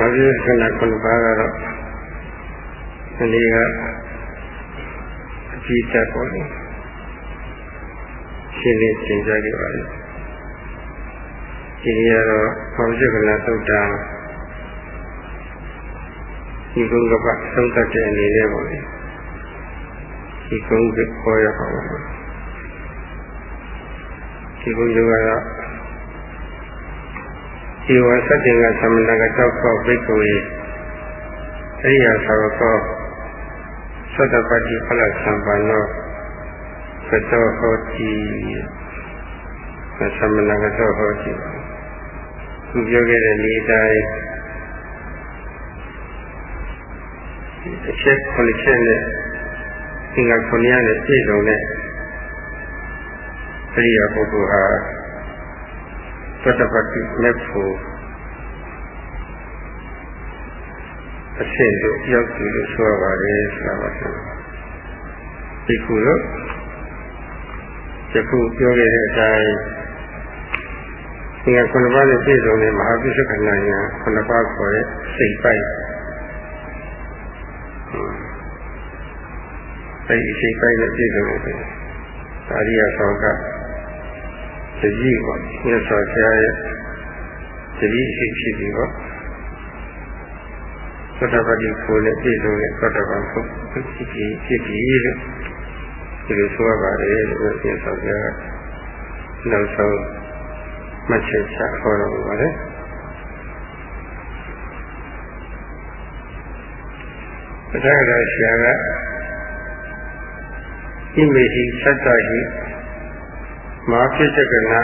ဘာဖြစ်ခဏခုနှစ်ပါးကတော့ဒီနေ့ကအကြည့်တက်ပေါ်တယ်ရှင်းလင်းသင်ကြားခဲ့ပါလိမ့်ဒီနေ့ကတော့ဘာဖြစ်ခဏသုတ်တာဒီကုန်းကပတ်သုံးတတ်တဲ့အနေနဲ့ပေါ့လေဒီကုန်းကခေါ်ရပါမယ်ဒီကုန်းကတော့ဒီ ဝသတ္တင်ကသမဏကတောက်ကောဘိက္ခဝေအရိယာသာဝကောသတ္တပတိဖလသံပန္နောသတောဟောတိသမဏကတောဟောတိသူပြောခဲ့တဲ့နေတိုင်းအချက်ခုနှစ်ချက်နဲ့သင်္ကခုနှစ်ရနဲ့ပြည့်စုံတဲ့အရိယာပုဂ္ဂိုလ်ဟာ သတ္တပတိမေဖို့အရှင်းတို့ရောက်ပြီလို့ဆိုရပါတယ်ဆိုတာပါဆိုဒီခုတော့ယခုပြောခဲ့တဲ့အတိုင်းဒီကခုနပါးနဲ့ပြည့်စုံတဲ့မဟာပိဿကနာညာခုနပါးခေါ်တဲ့စိတ်ပိုက်အဲဒီစိတ်ပိုက်နဲ့ပြည့်စုံတဲ့ဒါရိယဆောင်က တတိပေါ့မြတ်စွာဘုရားရဲ့တတိရှိဖြစ်ပြီးတော့သတ္တပတိကိုလည်းပြည့်စုံတဲ့သတ္တပန်ကိုဖြစ်ပြီးဖြစ်ပြီးလို့ဒီလိုဆိုရပါတယ်လို့မြတ်စွာဘုရားနောက်ဆုံးမှတ်ချက်ချဟောတော်မူပါတယ်ပထမတော့ဆရာကဣမေဟိသတ္တဟိ မာဖြစ်တဲ့ကနာ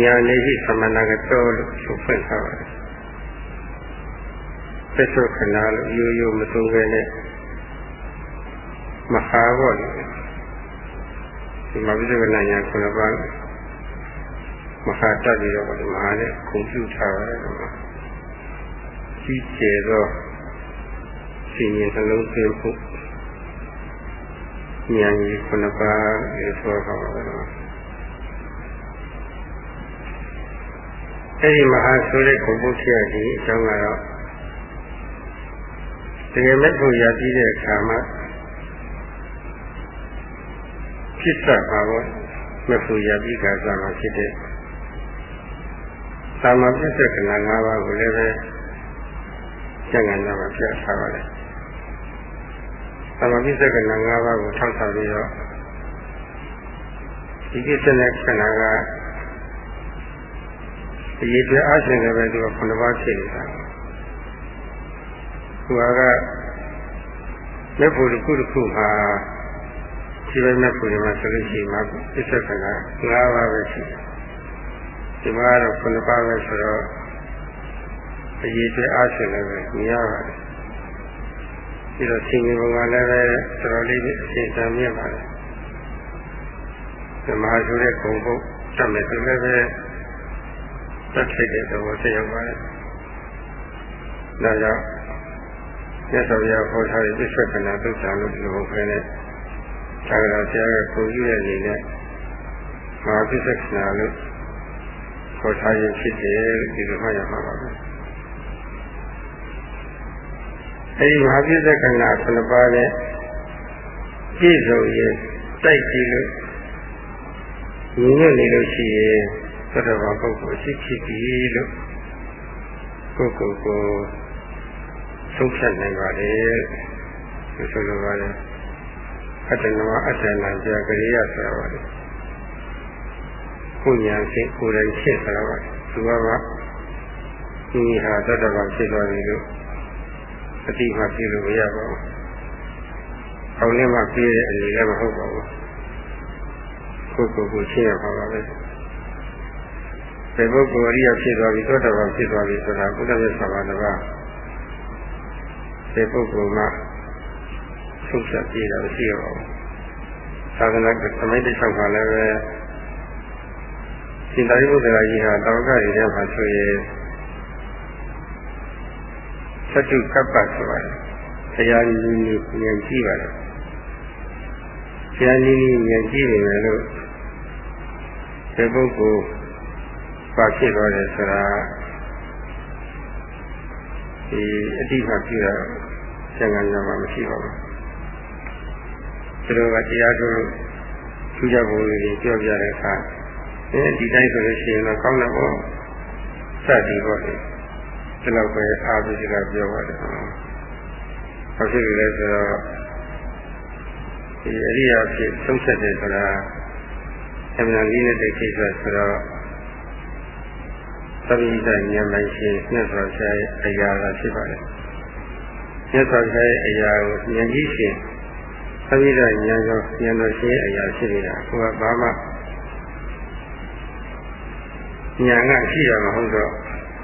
ညာနေဟိသမဏကတောလို့ဆိုဖွင့်ထားပါတယ်သစ္စာခဏလို့ရိုးရိုးမသုံးခဲနဲ့မဟာဘောလေဒီမှာပြစ္ဆကနာညာခုနပါမဟာတတ်ပြီးတော့မဟာနဲ့ကွန်ပျူတာပါတယ်ကွာကြီးကျယ်သောရှင်ရင်နှလုံးသွင်းဖို့ ဉာဏ်ကြီးခုနှစ်ပါးလို့ဆိုတော့ပါတယ်အဲဒီမဟာဆိုတဲ့ကုပုထရကြီးအကြောင်းကတော့တကယ်မဲ့ဖို့ရပြီးတဲ့အခါမှာဖြစ်တတ်ပါဘောမဲ့ဖို့ရပြီးခါစားမှာဖြစ်တဲ့သာမပြစ္ဆကနာ၅ပါးကိုလည်းပဲကျန်ကန်တော့ပြထားပါတယ် သမပိစကနာ၅ပါးကိုထောက်ထားပြီးတော့ဒီကိစ္စနဲ့ခဏကအရေးပြအားရှင်လည်းပဲသူကခုနှစ်ပါးဖြစ်နေတာသူကလက်ဖို့တစ်ခုတစ်ခုမှာဒီဘက်လက်ဖို့တွေမှာဆိုလို့ရှိရင်မှာပစ္စကနာ၅ပါးပဲရှိတယ်ဒီမှာတော့ခုနှစ်ပါးပဲဆိုတော့အရေးပြအားရှင်လည်းပဲမြင်ရပါတယ် ပြီးတော့ရှင်ကြီးဘုံကလည်းပဲတော်တော်လေးအရှင်းတမ်းမြင်ပါတယ်ဓမ္မဆိုတဲ့ဂုံဘုတ်တတ်မယ်ဆိုလည်းပဲတတ်ထိုက်တဲ့သဘောသိရောက်ပါတယ်ဒါကြောင့်မြတ်စွာဘုရားဟောထားတဲ့ပြစ္ဆကနာသုတ်တံလို့ဒီလိုပဲနဲ့သာဂရာဆရာကကိုယူတဲ့အနေနဲ့မဟာပြစ္ဆကနာလို့ခေါ်ထားရင်ဖြစ်တယ်လို့ဒီလိုမှတ်ရမှာပါပဲ အဲဒီမဟာပြစ္ဆကနာခုနှစ်ပါးနဲ့ပြည့်စုံရင်တိုက်ကြည့်လို့ညီညွတ်နေလို့ရှိရင်သတ္တဝါပုဂ္ဂိုလ်ရှိဖြစ်ပြီလို့ပုဂ္ဂိုလ်ကိုဆုံးဖြတ်နိုင်ပါလေဒီဆိုလိုပါလေအတ္တနမအတ္တနာကြာကရိယာဆိုတာပါလေကိုညာစိတ်ကိုယ်တိုင်ဖြစ်ဆိုတာပါသူကကဒီဟာတတ္တဝါဖြစ်သွားပြီလို့ အတိမှပြလို့မရပါဘူး။အောင်လည်းမှပြည့်တဲ့အနေလည်းမဟုတ်ပါဘူး။ကိုယ်ကိုယ်ကိုရှင်းရပါပါပဲ။ဒီပုဂ္ဂိုလ်အရိယဖြစ်သွားပြီသောတာပန်ဖြစ်သွားပြီဆိုတာဘုရားမြတ်စွာဘုရားကဒီပုဂ္ဂိုလ်ကထုတ်ဆက်ပြတာမရှိရပါဘူး။သာသနာ့သမိုင်းတစ်လျှောက်ကလည်းပဲရှင်သာရိပုတ္တရာကြီးဟာတောင်ကရည်ထဲမှာဆိုရင် သတ္တုကပ္ပဆိုပါတယ်။တရားနည်းနည်းဉာဏ်ကြည့်ပါလေ။တရားနည်းနည်းဉာဏ်ကြည့်နေတယ်လို့ဒီပုဂ္ဂိုလ်ပါဖြစ်သွားတယ်ဆိုတာဒီအတိအကျပြတာဆံငံမှာမရှိပါဘူးသူတို့ကတရားထုတ်လို့ထူးခြားပုံလေးပြောပြတဲ့အခါအဲဒီတိုင်းဆိုလို့ရှိရင်တော့ကောင်းတယ်ပေါ့စသည်ပေါ့လေ ဒီလောက်ပဲအားပြီးကပြောပါတယ်ဘာဖြစ်လဲဆိုတော့ဒီအရိယာဖြစ်သုံးဆက်တယ်ဆိုတာအမှန်ကြီးနဲ့တဲ့ကိစ္စဆိုတော့သတိတဉာဏ်မှရှိမြတ်စွာဘုရားရဲ့အရာကဖြစ်ပါတယ်မြတ်စွာဘုရားရဲ့အရာကိုဉာဏ်ကြီးရှင်သတိတဉာဏ်ရောဉာဏ်တော်ရှင်အရာဖြစ်နေတာကိုကဘာမှဉာဏ်ကရှိရမှာဟုတ်တော့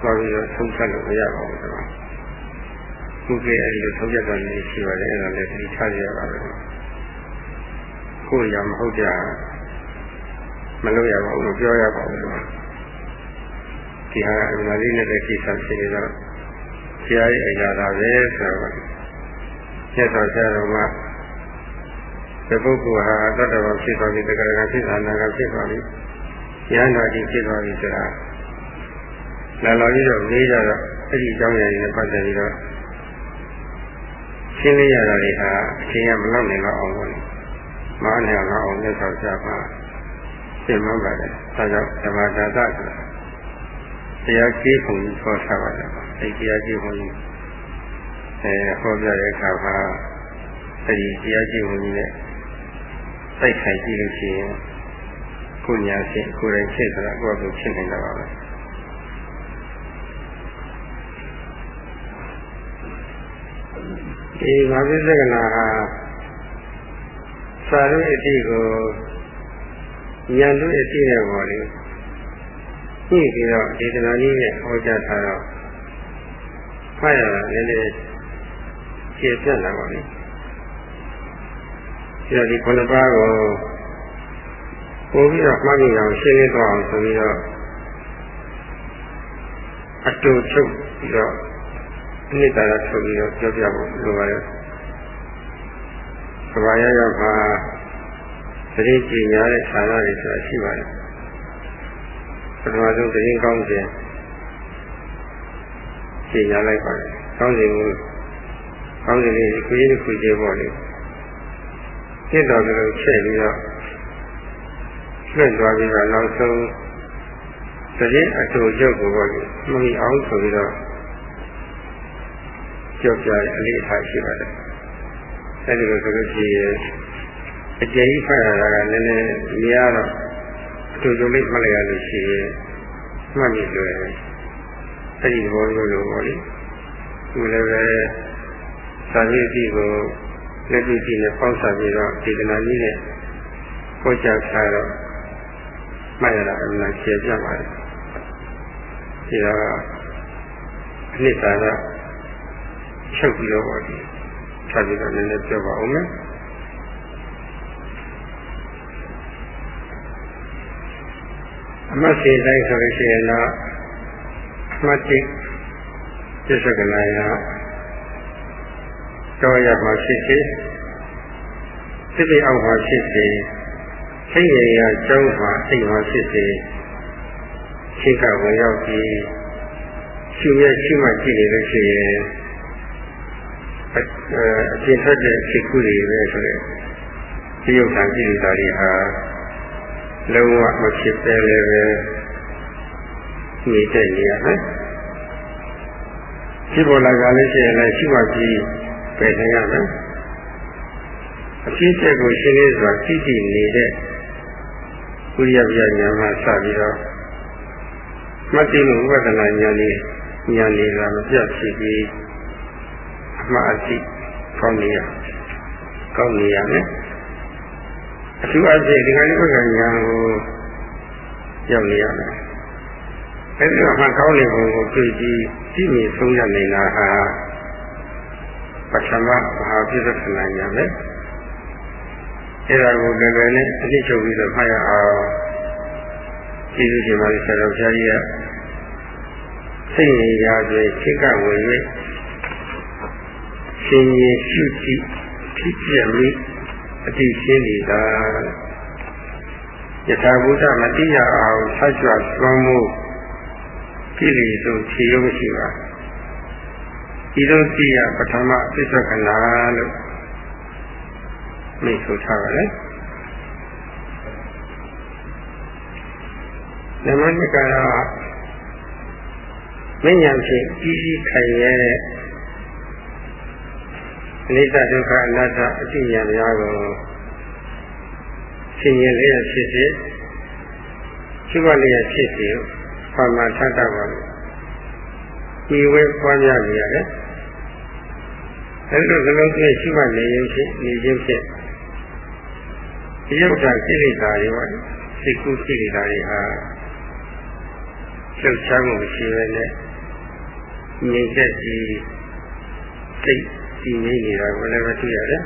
သွားပြီးတော့သုံးဆက်လို့မရပါဘူးကွာခုကအဲ့ဒီလိုသုံးချက်တော်လေးရှိပါတယ်အဲ့ဒါလည်းဒီထားရပါမယ်ကိုယ်ရမဟုတ်ကြမလို့ရပါဘူးပြောရပါဘူးကွာဒီဟာအမှန်လေးနဲ့တဲ့ကိစ္စဖြစ်နေတော့ဆရာရဲ့အရာသာပဲဆိုတော့ကျက်တော်ဆရာတော်ကဒီပုဂ္ဂိုလ်ဟာတတ္တဝဖြစ်သွားပြီတက္ကရာဖြစ်တာနာကဖြစ်သွားပြီဉာဏ်တော်ကြီးဖြစ်သွားပြီဆိုတာ လာလာပြီးတော့မေးကြတော့အဲ့ဒီအကြောင်းအရာတွေနဲ့ပတ်သက်ပြီးတော့ရှင်းလင်းရတာတွေဟာအချိန်ကမလောက်နိုင်တော့အောင်လို့မအားနိုင်အောင်လက်ဆောင်ကြပါရှင်းမှပါတယ်ဒါကြောင့်ဓမ္မဒါသဆိုတာတရားကြီးပုံကြီးခေါ်ထားပါတယ်အဲ့ဒီတရားကြီးပုံကြီးအဲဟောပြတဲ့အခါမှာအဲ့ဒီတရားကြီးပုံကြီးနဲ့စိုက်ခိုင်ကြည့်လို့ရှိရင်ကိုညာရှင်ကိုယ်တိုင်ဖြစ်ဆိုတာကိုယ့်အကူဖြစ်နေတာပါပဲ ဒီမာပိစကနာဟာစာရုပ်အတိကိုဉာဏ်တို့အတိနဲ့ပေါ်လေညှိပြီးတော့ဒေသနာကြီးနဲ့ဟောကြားထားတော့ဖတ်ရတာလည်းလည်းကျေပြတ်လာပါလိမ့်ဒီတော့ဒီခုနှစ်ပါးကိုပို့ပြီးတော့မှတ်မိအောင်ရှင်းလင်းသွားအောင်ဆိုပြီးတော့အတူချုပ်ပြီးတော့အ နှစ်သာရထုတ်ပြီးတော့ပြောပြဖို့လိုပါရဲ့။သဘာဝရောက်မှာသတိကြည်ညာတဲ့ဌာနတွေဆိုတာရှိပါတယ်။ပထမဆုံးသတိကောင်းခြင်းကြည်ညာလိုက်ပါတယ်။ကောင်းစဉ်ကိုကောင်းစဉ်လေးကိုကြီးတစ်ခုကျေပေါ့လေ။ဖြစ်တော်ကြလို့ချက်ပြီးတော့လွတ်သွားပြီးတော့နောက်ဆုံးသတိအတူချုပ်ကိုပေါ့လေ။မမီအောင်ဆိုပြီးတော့ ကြောက်ကြတဲ့အလေးအထားရှိပါတယ်။အဲဒီလိုဆိုလို့ရှိရင်အကျဉ်းကြီးဖတ်ရတာကလည်းနည်းနည်းများတော့အတူတူလေးမှတ်လိုက်ရလို့ရှိရင်မှတ်မိလို့အဲဒီသဘောမျိုးလိုပေါ့လေ။သူလည်းပဲသာဝိတိကိုလက်တွေ့ကြည့်နဲ့ပေါင်းစားပြီးတော့ဒေသနာကြီးနဲ့ကိုကြထားတော့မှတ်ရတာအမှန်ကျေပြပါတယ်။ဒီတော့အနှစ်သာရ ချုပ်ပြီးတော့ပေါ့ဒီဆက်ပြီးတော့နည်းနည်းပြောပါဦးမယ်အမတ်စီတိုင်းဆိုလို့ရှိရင်တော့အမတ်တိပြစ္ဆကနာယတော်ရမှာဖြစ်စေစိတ်အောက်မှာဖြစ်စေစိတ်ရည်ရကျောင်းမှာစိတ်မှာဖြစ်စေရှိကဝင်ရောက်ပြီးရှင်ရဲ့ရှိမှကြည့်နေလို့ရှိရင် အကျင့်ထွက်တဲ့စိတ်ကူးတွေပဲဆိုတဲ့ဒီယုတ်တန်ကြည့်နေတာတွေဟာလုံးဝမဖြစ်ပဲလည်းပဲနေတဲ့နေရမယ်ရှိပေါ်လာကြလို့ရှိရင်လည်းရှိမှကြည့်ပဲနေရမယ်အဖြစ်အပျက်ကိုရှင်းလင်းစွာကြည့်ကြည့်နေတဲ့ကုရိယပြညာမှာစပြီးတော့မသိမှုဝိပဿနာဉာဏ်လေးဉာဏ်လေးကမပြတ်ဖြစ်ပြီး မှအသိကောင်းနေရကောင်းနေရမယ်အထူးအဖြင့်ဒီကနေ့ဘက်ကညာကိုရောက်နေရမယ်အဲဒီတော့မှကောင်းနေပုံကိုတွေ့ပြီးကြည့်မြင်ဆုံးရနေတာဟာပထမမဟာပြစ္ဆနာညာပဲအဲဒါကိုလည်းပဲနဲ့အသိချုပ်ပြီးတော့မှတ်ရအောင်ကျေးဇူးရှင်ပါလိဆရာတော်ဘုရားကြီးကစိတ်ရည်ရာတွေခိကဝင်၍ ရှင်ရင်ရှုကြည့်ဖြစ်ပြမိအတိရှင်းနေတာယထာဘုဒ္ဓမတိရအောင်ဆက်ကြွသွမ်းမှုကိလေသာဖြေရုံးရှိပါဤသို့သိရပထမသစ္စာခဏလို့မိတ်ဆိုထားပါတယ်နမနိကာရမဉ္ဇဉ်ဖြင့်ကြီးကြီးခိုင်ရဲ့ အနိစ္စဒုက္ခအနတ္တအတိညာများကိုဆင်ញင်လေးရဖြစ်စေရှိပါလေးရဖြစ်စေဘာမှထပ်တာပါလို့ဒီဝဲပွားများနေရတယ်အဲဒီလိုကလုံးနဲ့ရှိမှနေရင်ဖြစ်နေခြင်းဖြစ်ဒီရုပ်ဓာတ်ကိလေသာတွေပါစိတ်ကူးကိလေသာတွေဟာလှုပ်ရှားမှုမရှိဘဲနဲ့ငြိမ်သက်ပြီးစိတ် တည်ငြိမ်နေတာကိုလည်းမတွေ့ရတယ်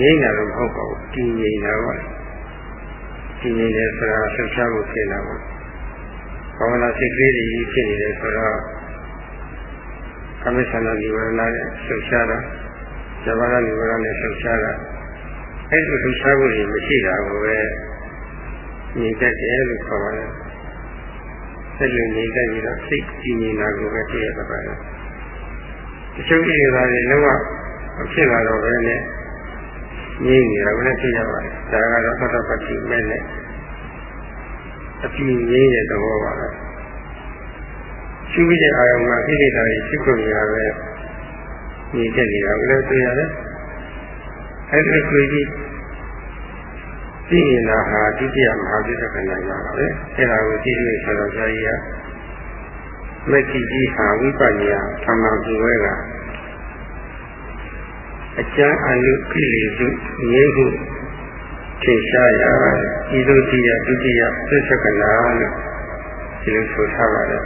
ငြိမ်တာတော့မဟုတ်ပါဘူးတည်ငြိမ်တာပါတည်ငြိမ်တယ်ဆိုတာလှုပ်ရှားမှုဖြစ်လာပါဘာဝနာစိတ်ကလေးတွေဖြစ်နေတယ်ဆိုတော့ကမိသနာနိဝရဏနဲ့လှုပ်ရှားတာဇဘာရနိဝရဏနဲ့လှုပ်ရှားတာအဲ့ဒီလှုပ်ရှားမှုတွေမရှိတာကိုပဲမြင်တတ်တယ်လို့ခေါ်ပါတယ်ဆက်လို့မြင်တတ်ပြီးတော့စိတ်ကြည်ငြိမ်တာကိုပဲသိရတတ်ပါတယ် တချို့ဣရိယာတွေလုံးဝမဖြစ်လာတော့ပဲနဲ့ငြိမ်နေတာကိုလည်းသိရပါတယ်ဒါကတော့သတ္တပတိမဲ့နဲ့အပြင်းငြိမ်တဲ့သဘောပါပဲရှုပြီးတဲ့အာယုံမှာဣရိယာတွေရှိခွင့်ရပဲညီတက်နေတာကိုလည်းသိရတယ်အဲ့ဒီကိုကြီးသိနေတာဟာဒုတိယမဟာသစ္စာကဏ္ဍရပါပဲအဲ့ဒါကိုကြည့်လို့ဆိုတော့ဆရာကြီးက မက္ခိကြီးဟာဝိပဿနာသမ္မာဇဝဲကအကျမ်းအနုကိလေသုငြိမှုထင်ရှားရာဤသို့တိယဒုတိယသစ္စာကဏ္ဍလို့ဒီလိုဆိုထားပါတယ်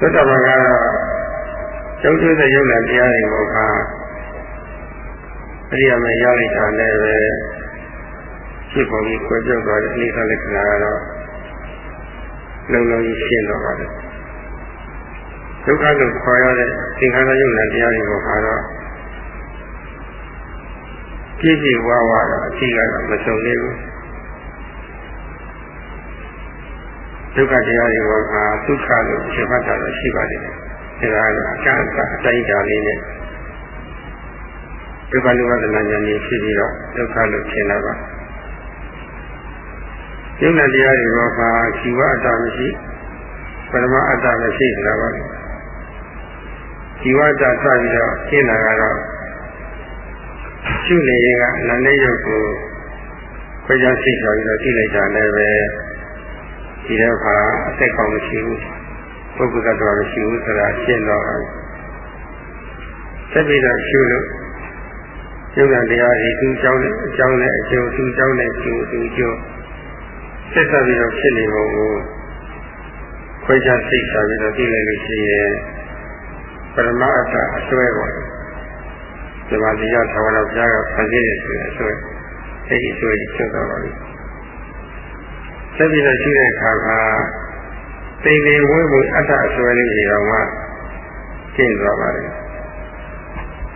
သတ္တဗံကတော့ကျောင်းကျတဲ့ယုံနာတရားတွေကိုခါအရိယာမရလိုက်တာနဲ့ပဲဖြစ်ပေါ်ပြီးခွဲပြောက်သွားတဲ့အိဋ္ဌလက္ခဏာကတော့ လုံလုံကြီးရှင်းတော့ပါတယ်ဒုက္ခလို့ခေါ်ရတဲ့သင်္ခါရယုံနာတရားတွေကိုခါတော့ကြည့်ကြည့်ဝါဝါတော့အရှိကတော့မဆုံးသေးဘူးဒုက္ခတရားတွေကဒုက္ခလို့ရှင်းမှတ်တာတော့ရှိပါတယ်ဒါကအကန့်အတိုင်းတာလေးနဲ့ဒုက္ခနိဝရဏဉာဏ်ကြီးဖြစ်ပြီးတော့ဒုက္ခလို့ထင်လာပါ ယုံနာတရားတွေဘောပါជីဝအတ္တမရှိပရမအတ္တမရှိဆိုတာပါជីဝအတ္တစပြီးတော့ရှင်းလာကတော့ရှုနေရင်ကနာနေရုပ်ကိုခွဲခြားသိချော်ပြီးတော့သိလိုက်တာလည်းပဲဒီတော့ကအသက်ကောင်းမရှိဘူးပုဂ္ဂိုလ်တ attva မရှိဘူးဆိုတာရှင်းတော့ဆက်ပြီးတော့ရှုလို့ယုံနာတရားတွေသူအကြောင်းနဲ့အကြောင်းနဲ့အကျိုးသူအကြောင်းနဲ့ကျိုးသူအကျိုး ဆက်ဆက်ပြီးတော့ဖြစ်နေပုံကိုခွဲခြားသိချပြီးတော့သိလိုက်လို့ရှိရင်ပရမအတ္တအစွဲပေါ်ဒီမှာတရားသာဝနာပြားကဖန်ဆင်းနေဆိုတဲ့အစွဲအဲ့ဒီအစွဲကြီးဖြစ်သွားပါပြီဆက်ပြီးတော့ရှိတဲ့အခါကသိနေဝဲမှုအတ္တအစွဲလေးတွေတော့မှကျင့်သွားပါတယ်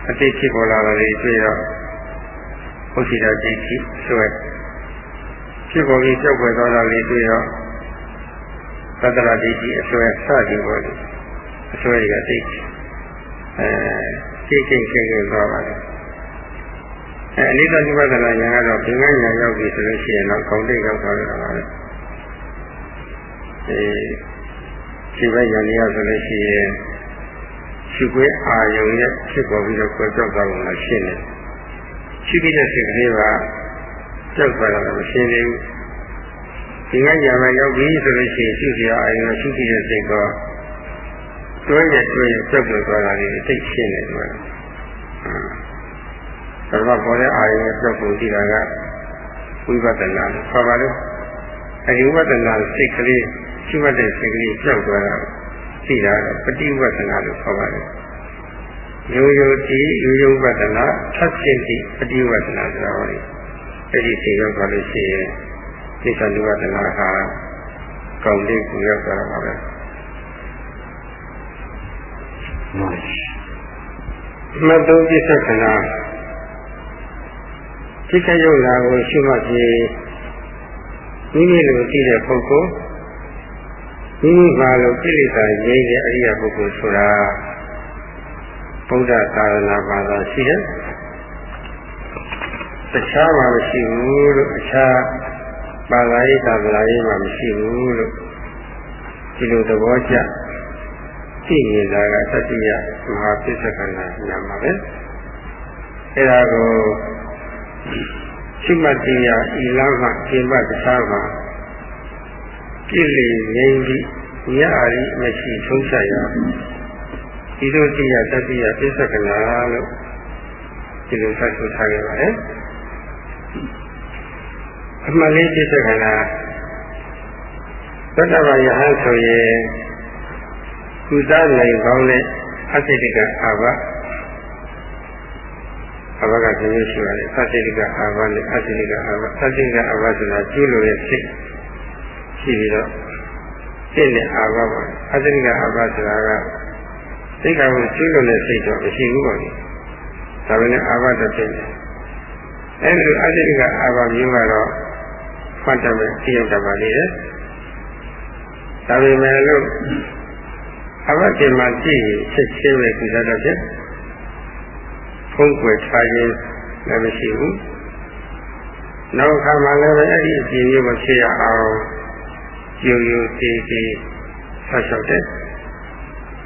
အတိတ်ဖြစ်ပေါ်လာတာတွေတွေ့တော့ဘုရှိတာဒိဋ္ဌိဆွဲ ဖြစ်ပေါ်ပြီးကြောက်ွယ်သွားတာတွေတွေ့တော့သတ္တရာဒိဋ္ဌိအဆွဲစသည်ပေါ်လေအဆွဲတွေကဒိဋ္ဌိအဲသိချင်းချင်းချင်းသွားပါတယ်အဲအနိစ္စနိဗ္ဗာန်ဉာဏ်ကတော့ဒီငါညာရောက်ပြီဆိုလို့ရှိရင်တော့ကောင်းတဲ့ရောက်သွားတယ်ပါပဲအဲဒီဘက်ဉာဏ်ရဆိုလို့ရှိရင်ရှိခွေးအာယုံရဲ့ဖြစ်ပေါ်ပြီးတော့ကြောက်သွားလို့မှရှင်းတယ်ရှိပြီးတဲ့စိတ်ကလေးက ကြောက်သွားတာမရှင်းသေးဘူးဒီငါညာမှာရောက်ပြီဆိုလို့ရှိရင်ရှိစရာအာယုံရှိပြီးတဲ့စိတ်ကတွဲရတွဲရကြောက်သွားတာလေးသိရှင်းတယ်ကွာဒါကပေါ်တဲ့အာယုံရဲ့ကြောက်ပုံကြည့်တာကဝိပဿနာလို့ခေါ်ပါလို့အဲဒီဝိပဿနာစိတ်ကလေးရှိမှတ်တဲ့စိတ်ကလေးကြောက်သွားတာသိတာပฏิဝဒနာလို့ခေါ်ပါတယ်။ရိုးရိုးတည်ရိုးရိုးဝဒနာထပ်ဖြစ်သည့်ပฏิဝဒနာဆိုတာဟောလေ။ အဲ့ဒီသိရောက်သွားလို့ရှိရင်သိက္ခာနုဝဒနာဟာကောင်းလေးကိုရောက်သွားတာပါပဲ။မတုပစ္စကနာသိက္ခာယုတ်လာကိုရှုမှတ်ပြီးမိမိလိုသိတဲ့ပုဂ္ဂိုလ်မိမိမှာလို့ကိလေသာငြိမ်းတဲ့အရိယာပုဂ္ဂိုလ်ဆိုတာဗုဒ္ဓသာသနာဘာသာရှိတယ် တခြားမှာမရှိဘူးလို့အခြားဘာသာရေးသာသနာရေးမှာမရှိဘူးလို့ဒီလိုသဘောကျသိနေတာကသတိယမဟာပစ္စကနာနာမှာပဲအဲဒါကိုရှိမှတ်တရားဤလမ်းမှာကျင့်မှတခြားမှာပြည့်လေငြိမ်းပြီးညအာရီမရှိဆုံးဖြတ်ရဒီလိုတရားတတိယပစ္စကနာလို့ဒီလိုဆက်ဆိုထားခဲ့ပါတယ် အမှန်လေးပစ္စကနာသတ္တဗယဟန်ဆိုရင်ကုသနိုင်ကောင်းတဲ့အစိတိကအာဘအာဘကသင်ရရှိပါတယ်အစိတိကအာဘနဲ့အစိတိကအာဘအစိတိကအာဘဆိုတာကျူးလို့ရဲ့စိတ်ရှိပြီးတော့စိတ်နဲ့အာဘပါအစိတိကအာဘဆိုတာကစိတ်ကကိုကျူးလို့တဲ့စိတ်တော့မရှိဘူးပါဘူးဒါပေမဲ့အာဘတော့ဖြစ်တယ်အဲဒီအစိတိကအာဘမျိုးကတော့ ဖတ်တယ်ပဲသိရတတ်ပါလေဒါပေမဲ့လို့အဘတိမှာကြည့်ချက်ချင်းပဲဒီတော့ဖြစ်ဖုံးကွယ်ထားခြင်းလည်းမရှိဘူးနောက်ခါမှလည်းပဲအဲ့ဒီအပြင်မျိုးမဖြစ်ရအောင်ယူယူတည်တည်ဆောက်ရှောက်တဲ့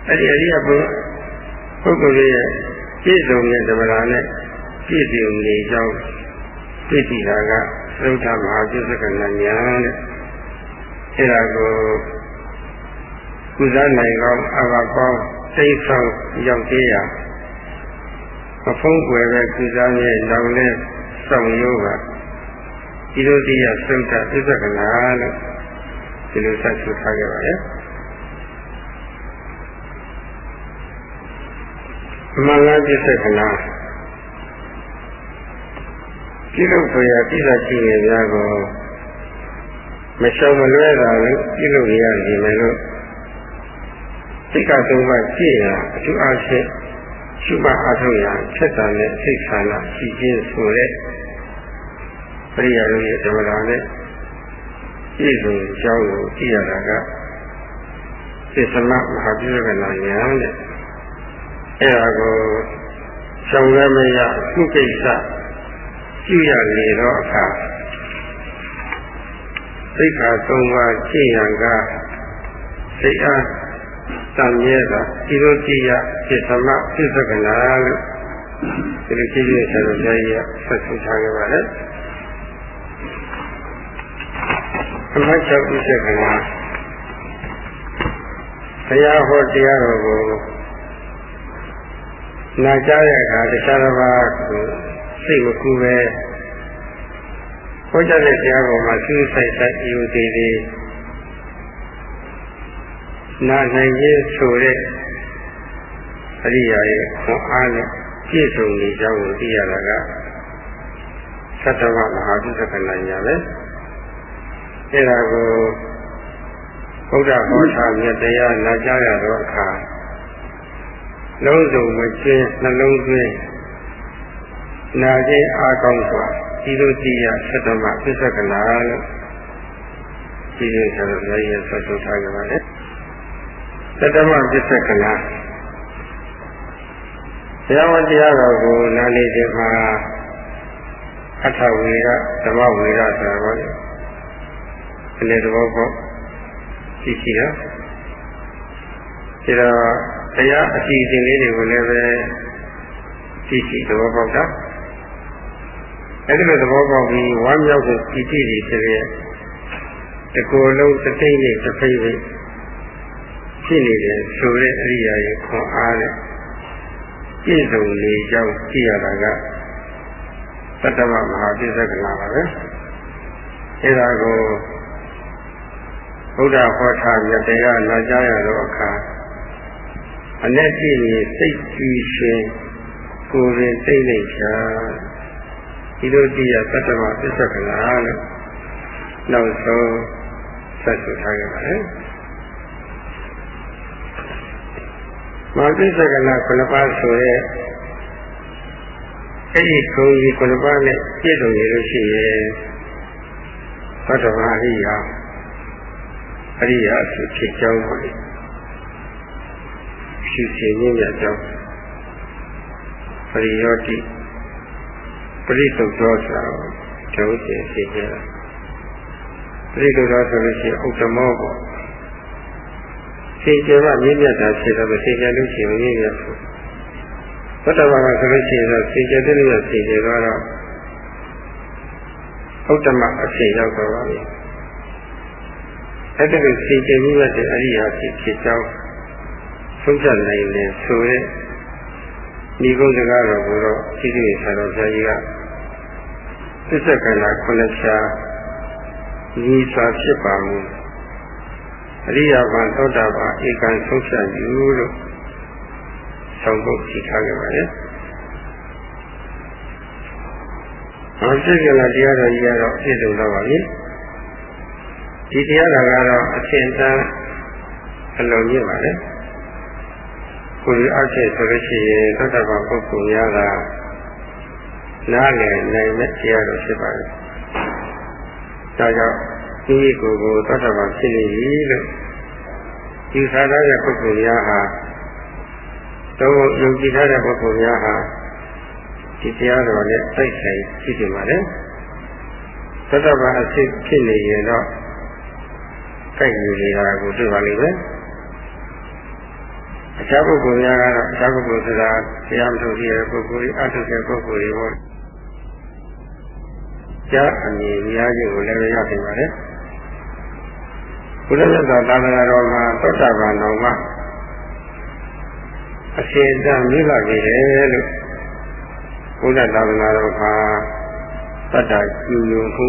အဲ့ဒီအရိယဘုပုဂ္ဂိုလ်ရဲ့ပြည့်စုံတဲ့ဓမ္မရာနဲ့ပြည့်စုံနေကြောင်းသိတိတာက သုဒ္ဓမဟာပြစ္ဆကနာညာတဲ့အဲ့ဒါကိုကုသနိုင်ကောင်းအဘကောင်းသိဆောင်ရောက်သေးရမဖုံးကွယ်ပဲကုသမြဲလောင်နဲ့ဆောင်ရိုးကဒီလိုတရားသုဒ္ဓပြစ္ဆကနာလို့ဒီလိုဆက်ဆိုထားခဲ့ပါရဲ့မင်္ဂလာပြစ္ဆကနာ ပြုလုပ်ဖွယ်ရာပြစ္ဆရှိနေများကိုမရှောင်မလွဲတာလို့ပြုလုပ်ရနေမယ်လို့စိတ်ကသုံးပါးကြည့်ရအထူးအားဖြင့်ရှုမှတ်အားထုတ်ရချက်တန်တဲ့စိတ်ဆန္ဒရှိခြင်းဆိုတဲ့ပရိယာတို့ရဲ့ဓမ္မတာနဲ့ပြည့်စုံကြောင်းကိုကြည့်ရတာကသစ္စမမဟာပြုကနာညာတဲ့အဲဒါကိုရှောင်ရမရခုကိစ္စ ကြည့်ရလေတော့အခါသိက္ခာသုံးပါးကြည့်ရန်ကစိတ်အားတန်မြဲတာဒီလိုကြည့်ရသစ္စမသစ္စကနာလို့ဒီလိုကြည့်ရဆရာတော်ကြီးကဆက်ဆုံးထားခဲ့ပါတယ်အမှတ်၆ဥစ္စာကနာဘုရားဟောတရားတော်ကိုနာကြားတဲ့အခါတရားတော်ဘာကို စိတ်မကူပဲဟောကြားတဲ့တရားပေါ်မှာသူ့ဆိုင်ဆိုင်ယူသေးသေးနာနိုင်ခြင်းဆိုတဲ့အရိယာရဲ့ခွန်အားနဲ့ပြည့်စုံနေကြောင်းကိုသိရတာကသတ္တဝမဟာသုသကနာညာပဲအဲဒါကိုဘုရားဟောထားမြတ်တရားနာကြားရတော့အခါလုံးစုံမချင်းနှလုံးသွင်း နာခြင်းအားကောင်းစွာဒီလိုကြည့်ရသတ္တမသစ္စကနာလို့ဒီလိုဆိုတော့လည်းရဆက်ဆိုထားကြပါလေသတ္တမပစ္စကနာဘုရားဝတရားတော်ကိုနားလေခြင်းမှာအထဝေရဓမ္မဝေရဆိုတာပေါ့လေဒီလိုသဘောပေါက်ရှိရှိရဒါတော့တရားအစီအစဉ်လေးတွေကိုလည်းပဲရှိရှိသဘောပေါက်တာ အဲ့ဒီလိုသဘောပေါက်ပြီးဝမ်းမြောက်ဖို့ပီတိတွေတည်းတကိုယ်လုံးတစ်သိမ့်နဲ့တစ်ဖိဖိဖြစ်နေတယ်ဆိုတဲ့အရိယာရဲ့ခွန်အားနဲ့ပြည့်စုံနေကြောင်းကြည့်ရတာကသတ္တမမဟာပြစ္ဆကနာပါပဲအဲဒါကိုဘုရားဟောထားမြတ်တရားနာကြားရတော့အခါအ내ကြည့်ရင်စိတ်ကြည်ရှင်ကိုယ်ရင်သိနေချာ ဒီလိုကြည့်ရသတ္တမပြစ္ဆကနာလို့နောက်ဆုံးဆက်ဆိုထားကြပါလေမာပိစကနာခုနှစ်ပါးဆိုရဲအဲ့ဒီခုံကြီးခုနှစ်ပါးနဲ့ပြည့်စုံရလို့ရှိရင်ဘတ်တော်ဟာရိယာအရိယာဖြစ်ဖြစ်ကြောင်းပါလေဖြူစင်ရင်းရကြောင်းပရိယောတိ ပရိသုတ်တော်ဆိုတာကျောင်းကျင်သိကြတာပရိသုတ်တော်ဆိုလို့ရှိရင်ဥတ္တမောပေါ့သိကြမှမြင့်မြတ်တာဖြစ်တော့မသိကြလို့ရှိရင်မြင့်မြတ်ဘူးဘုဒ္ဓဘာသာဆိုလို့ရှိရင်တော့သိကြတဲ့လို့သိကြတော့ဥတ္တမအဖြစ်ရောက်တော့ပါပြီအဲ့ဒါကိုသိကြမြင့်မြတ်တဲ့အရိယာဖြစ်ဖြစ်ကြောင်းဆုံးဖြတ်နိုင်တယ်ဆိုရင်ဒီကုန်းစကားတော်ကိုတော့သိသိဆရာတော်ဆရာကြီးက သစ္စာကဏခုနှစ်ဖြာညီစွာဖြစ်ပါမူအရိယာဘာသောတာပန်ဧကံဆုံးဖြတ်ယူလို့ဆောင်းဖို့ရှိထားခဲ့ပါလေ။အောင်စိတ်ကလာတရားတော်ကြီးကတော့ပြည့်စုံတော့ပါပြီ။ဒီတရားတော်ကတော့အရှင်းတန်းအလုံးကြီးပါလေ။ကိုယ်အဖြစ်ဆိုလို့ရှိရင်သတ္တဗပုဂ္ဂိုလ်များက နားလည်နိုင်တဲ့တရားတော်ဖြစ်ပါတယ်။ဒါကြောင့်ဒီကိုယ်ကိုသတ္တဗဖြစ်နေပြီလို့ဒီသာရတဲ့ပုဂ္ဂိုလ်များဟာတော့ယုံကြည်ထားတဲ့ပုဂ္ဂိုလ်များဟာဒီတရားတော်နဲ့တိုက်ဆိုင်ရှိနေပါတယ်။သတ္တဗအဖြစ်ဖြစ်နေရင်တော့ကြိုက်နေနေတာကိုတွေ့ပါလိမ့်မယ်။အခြားပုဂ္ဂိုလ်များကတော့အခြားပုဂ္ဂိုလ်ဆိုတာတရားမထုတ်ရတဲ့ပုဂ္ဂိုလ်ကြီးအထုတ်တဲ့ပုဂ္ဂိုလ်တွေပေါ့ ကြားအမြင်များခြင်းကိုလည်းရနိုင်ပါတယ်ဘုရားမြတ်စွာသာသနာတော်မှာသောတာပန်တော်မှာအရှင်တန်မိလာခဲ့တယ်လို့ဘုရားသာသနာတော်မှာတတ္တကျူညုမှု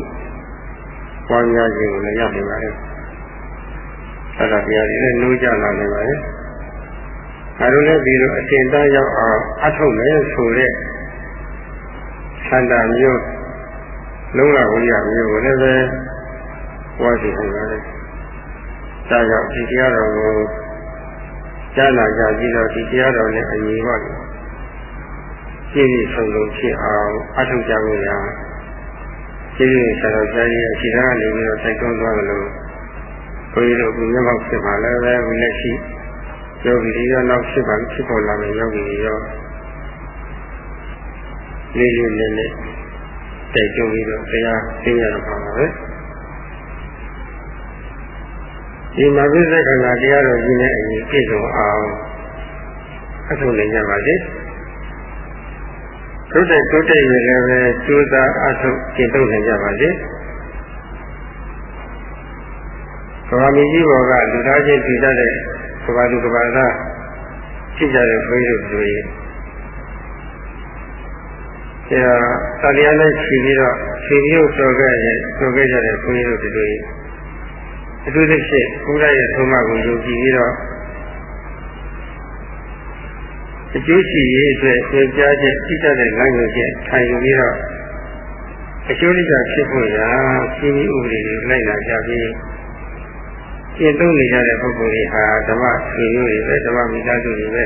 ပွားများခြင်းကိုလည်းရနိုင်ပါတယ်။အဲ့ဒါတရားတွေလည်းနှိုးကြလာနိုင်ပါတယ်။ငါတို့လည်းဒီလိုအရှင်တန်းရောက်အောင်အထုတ်မယ်ဆိုတဲ့ဆန္ဒမျိုး လုံးဝဝိရမျိုးကိုလည်းပဲဝါရှိနေပါလေ။ဒါကြောင့်ဒီတရားတော်ကိုကြားနာကြပြီးတော့ဒီတရားတော်နဲ့အညီပါလေ။ရှင်းပြီးဆုံးဆုံးဖြစ်အောင်အထုတ်ကြဖို့ရာရှင်းပြီးဆရာတော်ကြီးရဲ့အရှိသားကနေပြီးတော့တိုက်တွန်းသွားလို့ဘုန်းကြီးတို့ကမျက်မှောက်ဖြစ်ပါလည်းပဲလက်ရှိယောဂီတွေရောနောက်ဖြစ်ပါဖြစ်ပေါ်လာမယ့်ယောဂီတွေရောလေးလေးလေးလေးတိုက် တွန်းပြီးတော့တရားသိရတော့ပါပဲဒီမှာပြည့်စက်ကနာတရားတော်ကြီးနဲ့အညီပြည့်စုံအောင်အထုံနေကြပါစေတုတ်တဲ့တုတ်တဲ့ရလည်းပဲကြိုးစားအထုကျင့်သုံးနေကြပါစေဗမာပြည်ကြီးဘောကလူသားချင်းတည်တတ်တဲ့ကဘာလူကဘာသားဖြစ်ကြတဲ့ဘုန်းကြီးတို့တွေ အဲဒါတရားနဲ့ခြီးပြီးတော့ခြီးပြီးတော့ဆိုခဲ့တဲ့ဆိုခဲ့ကြတဲ့ဘုန်းကြီးတို့တွေအထူးသဖြင့်ဘုရားရဲ့သုံးမကိုယုံကြည်ပြီးတော့အကျိုးရှိရေးအတွက်သင်ကြားချက်သိတတ်တဲ့လမ်းညွှန်ချက်ခံယူပြီးတော့အကျိုးလိကဖြစ်ဖို့ရာစီမီဥပဒေတွေလိုက်လာကြပြီးကျင့်သုံးနေကြတဲ့ပုဂ္ဂိုလ်တွေဟာဓမ္မဆွေမျိုးတွေပဲဓမ္မမိသားစုတွေပဲ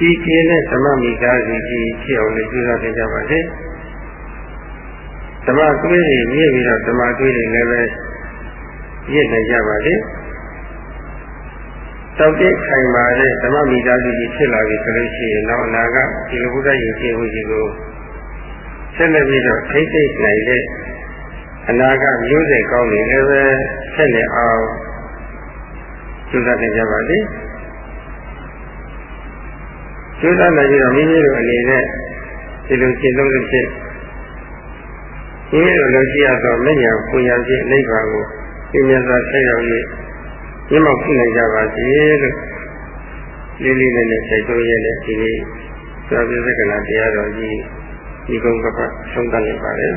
ဒီကျင့်တဲ့ဓမ္မမိသားစုကြီးဖြစ်အောင်လည်းကြိုးစားနေကြပါစေဓမ္မသွေးတွေမြင့်ပြီးတော့ဓမ္မသွေးတွေလည်းပဲရင့်နိုင်ကြပါစေတောက်တဲ့ခိုင်မာတဲ့ဓမ္မမိသားစုကြီးဖြစ်လာပြီဆိုလို့ရှိရင်တော့အနာကဒီလိုဘုရားယဉ်ကျေးမှုကြီးကိုဆက်လက်ပြီးတော့ထိတ်သိမ့်နိုင်တဲ့အနာကမျိုးစိတ်ကောင်းနေလည်းပဲဆက်လက်အောင်ကျူးစားနေကြပါလိမ့် ကျူးစားနိုင်ပြီးတော့မိမိတို့အနေနဲ့ဒီလိုရှင်းသုံးလို့ဖြစ်မိမိတို့လိုရှိရသောမညာပူညာဖြင့်နိဗ္ဗာန်ကိုပြည့်မြတ်စွာဆက်ရောက်၍မြတ်မောက်ဖြစ်နိုင်ကြပါစေလို့လေးလေးနဲ့နဲ့ဆက်ဆိုရတဲ့ဒီနေ့သာဝတိကနာတရားတော်ကြီးဒီကုန်းကပတ်ဆုံးသတ်နေပါတယ်